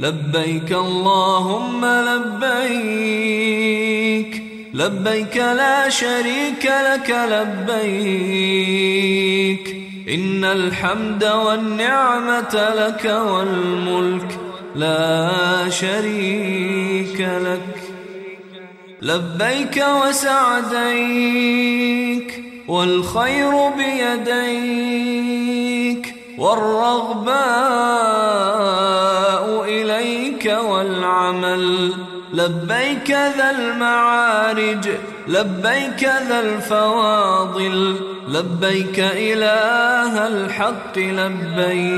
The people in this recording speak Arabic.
لبيك اللهم لبيك لبيك لا شريك لك لبيك. إن الحمد والنعمة لك والملك لا شريك لك. لبيك وسعديك والخير بيديك والرغباء إليك والعمل لبيك ذا المعارج لبيك ذا الفواضل لبيك إله الحق لبيك